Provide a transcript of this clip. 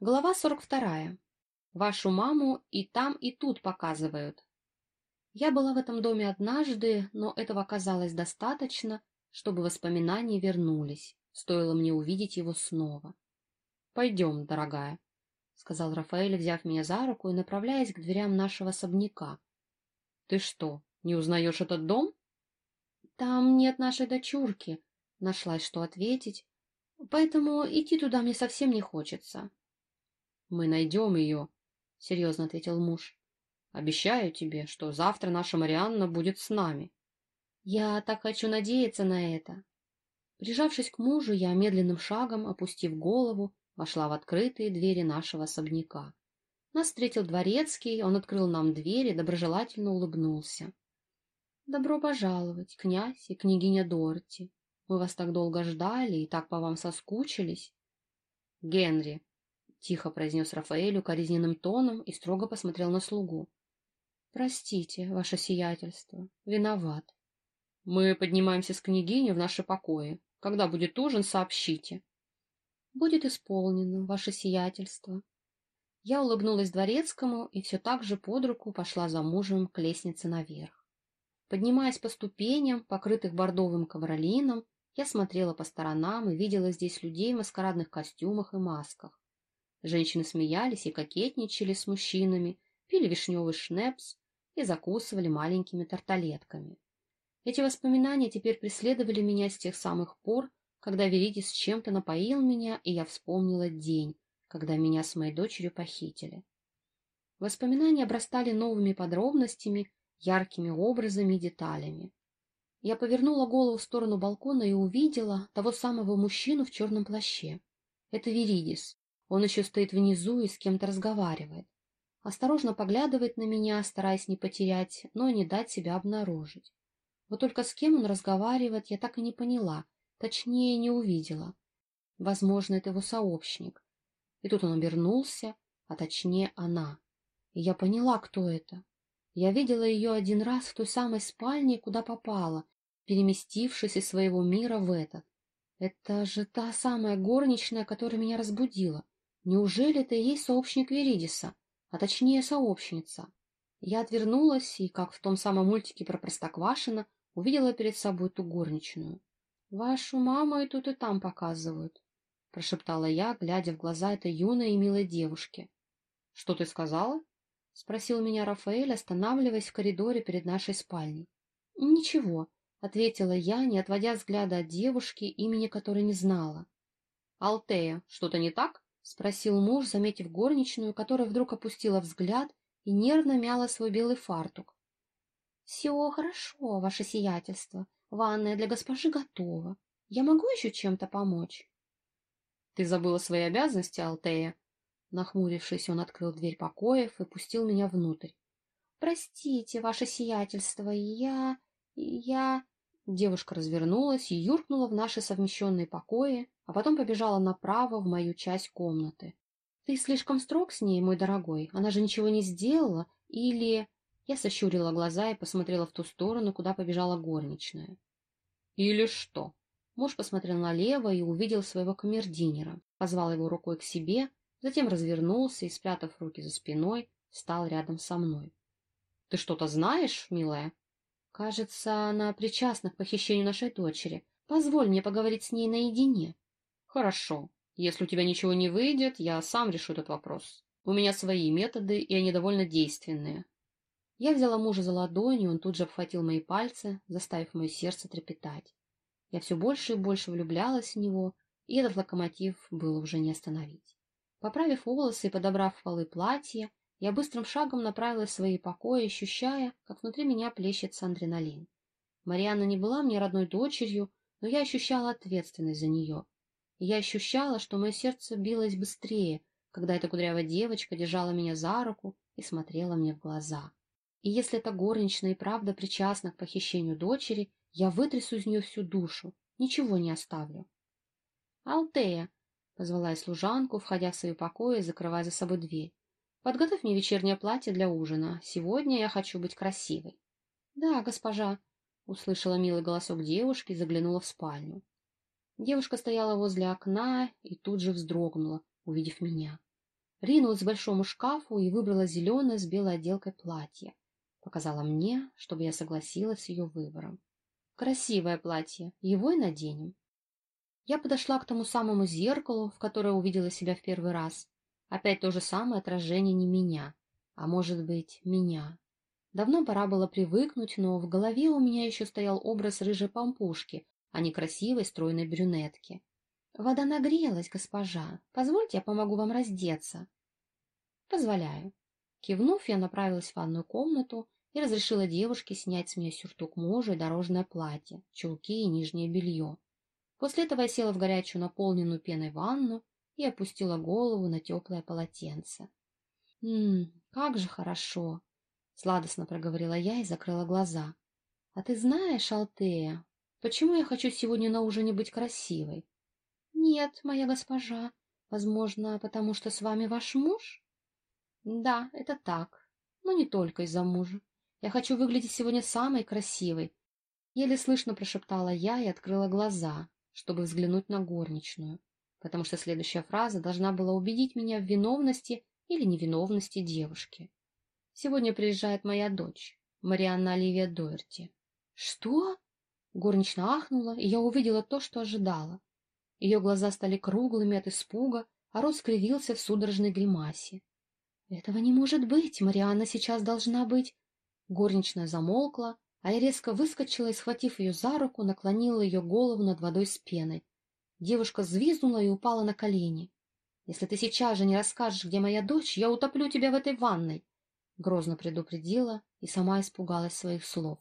Глава 42. Вашу маму и там, и тут показывают. Я была в этом доме однажды, но этого оказалось достаточно, чтобы воспоминания вернулись. Стоило мне увидеть его снова. «Пойдем, дорогая», — сказал Рафаэль, взяв меня за руку и направляясь к дверям нашего особняка. «Ты что, не узнаешь этот дом?» «Там нет нашей дочурки», — нашлась что ответить, «поэтому идти туда мне совсем не хочется». «Мы найдем ее», — серьезно ответил муж. «Обещаю тебе, что завтра наша Марианна будет с нами». «Я так хочу надеяться на это». Прижавшись к мужу, я медленным шагом, опустив голову, вошла в открытые двери нашего особняка. Нас встретил дворецкий, он открыл нам дверь и доброжелательно улыбнулся. «Добро пожаловать, князь и княгиня Дорти. Мы вас так долго ждали и так по вам соскучились». «Генри», — тихо произнес Рафаэль укоризненным тоном и строго посмотрел на слугу. «Простите, ваше сиятельство, виноват». «Мы поднимаемся с княгиней в наши покои. Когда будет ужин, сообщите». «Будет исполнено, ваше сиятельство». Я улыбнулась дворецкому и все так же под руку пошла за мужем к лестнице наверх. Поднимаясь по ступеням, покрытых бордовым ковролином, я смотрела по сторонам и видела здесь людей в маскарадных костюмах и масках. Женщины смеялись и кокетничали с мужчинами, пили вишневый шнепс и закусывали маленькими тарталетками. Эти воспоминания теперь преследовали меня с тех самых пор, когда Веридис чем-то напоил меня, и я вспомнила день, когда меня с моей дочерью похитили. Воспоминания обрастали новыми подробностями, яркими образами и деталями. Я повернула голову в сторону балкона и увидела того самого мужчину в черном плаще. Это Веридис, он еще стоит внизу и с кем-то разговаривает. Осторожно поглядывает на меня, стараясь не потерять, но не дать себя обнаружить. Вот только с кем он разговаривает, я так и не поняла, точнее, не увидела. Возможно, это его сообщник. И тут он обернулся, а точнее она. И я поняла, кто это. Я видела ее один раз в той самой спальне, куда попала, переместившись из своего мира в этот. Это же та самая горничная, которая меня разбудила. Неужели и есть сообщник Веридиса, а точнее сообщница? Я отвернулась и, как в том самом мультике про Простоквашино, увидела перед собой ту горничную. «Вашу маму и тут и там показывают», — прошептала я, глядя в глаза этой юной и милой девушки. «Что ты сказала?» — спросил меня Рафаэль, останавливаясь в коридоре перед нашей спальней. «Ничего», — ответила я, не отводя взгляда от девушки, имени которой не знала. «Алтея, что-то не так?» — спросил муж, заметив горничную, которая вдруг опустила взгляд и нервно мяла свой белый фартук. — Все хорошо, ваше сиятельство. Ванная для госпожи готова. Я могу еще чем-то помочь? — Ты забыла свои обязанности, Алтея? Нахмурившись, он открыл дверь покоев и пустил меня внутрь. — Простите, ваше сиятельство, я... я... Девушка развернулась и юркнула в наши совмещенные покои, а потом побежала направо в мою часть комнаты. «Ты слишком строг с ней, мой дорогой? Она же ничего не сделала? Или...» Я сощурила глаза и посмотрела в ту сторону, куда побежала горничная. «Или что?» Муж посмотрел налево и увидел своего камердинера, позвал его рукой к себе, затем развернулся и, спрятав руки за спиной, встал рядом со мной. «Ты что-то знаешь, милая?» «Кажется, она причастна к похищению нашей дочери. Позволь мне поговорить с ней наедине». Хорошо. Если у тебя ничего не выйдет, я сам решу этот вопрос. У меня свои методы, и они довольно действенные. Я взяла мужа за ладони, он тут же обхватил мои пальцы, заставив мое сердце трепетать. Я все больше и больше влюблялась в него, и этот локомотив было уже не остановить. Поправив волосы и подобрав полы платья, я быстрым шагом направилась в свои покои, ощущая, как внутри меня плещется адреналин. Марианна не была мне родной дочерью, но я ощущала ответственность за нее — я ощущала, что мое сердце билось быстрее, когда эта кудрявая девочка держала меня за руку и смотрела мне в глаза. И если эта горничная и правда причастна к похищению дочери, я вытрясу из нее всю душу, ничего не оставлю. «Алтея!» — позвала я служанку, входя в свои покои и закрывая за собой дверь. «Подготовь мне вечернее платье для ужина. Сегодня я хочу быть красивой». «Да, госпожа», — услышала милый голосок девушки и заглянула в спальню. Девушка стояла возле окна и тут же вздрогнула, увидев меня. ринулась к большому шкафу и выбрала зеленое с белой отделкой платье. Показала мне, чтобы я согласилась с ее выбором. Красивое платье, его и наденем. Я подошла к тому самому зеркалу, в которое увидела себя в первый раз. Опять то же самое отражение не меня, а может быть, меня. Давно пора было привыкнуть, но в голове у меня еще стоял образ рыжей помпушки, а не красивой стройной брюнетки. «Вода нагрелась, госпожа. Позвольте, я помогу вам раздеться». «Позволяю». Кивнув, я направилась в ванную комнату и разрешила девушке снять с меня сюртук мужа и дорожное платье, чулки и нижнее белье. После этого я села в горячую наполненную пеной ванну и опустила голову на теплое полотенце. «Ммм, как же хорошо!» — сладостно проговорила я и закрыла глаза. «А ты знаешь, Алтея, почему я хочу сегодня на ужине быть красивой?» «Нет, моя госпожа. Возможно, потому что с вами ваш муж?» «Да, это так. Но не только из-за мужа. Я хочу выглядеть сегодня самой красивой». Еле слышно прошептала я и открыла глаза, чтобы взглянуть на горничную, потому что следующая фраза должна была убедить меня в виновности или невиновности девушки. «Сегодня приезжает моя дочь, Марианна Оливия Дойерти». «Что?» Горничная ахнула, и я увидела то, что ожидала. Ее глаза стали круглыми от испуга, а рот скривился в судорожной гримасе. «Этого не может быть! Марианна сейчас должна быть...» Горничная замолкла, а я резко выскочила и, схватив ее за руку, наклонила ее голову над водой с пеной. Девушка взвизгнула и упала на колени. «Если ты сейчас же не расскажешь, где моя дочь, я утоплю тебя в этой ванной!» Грозно предупредила и сама испугалась своих слов.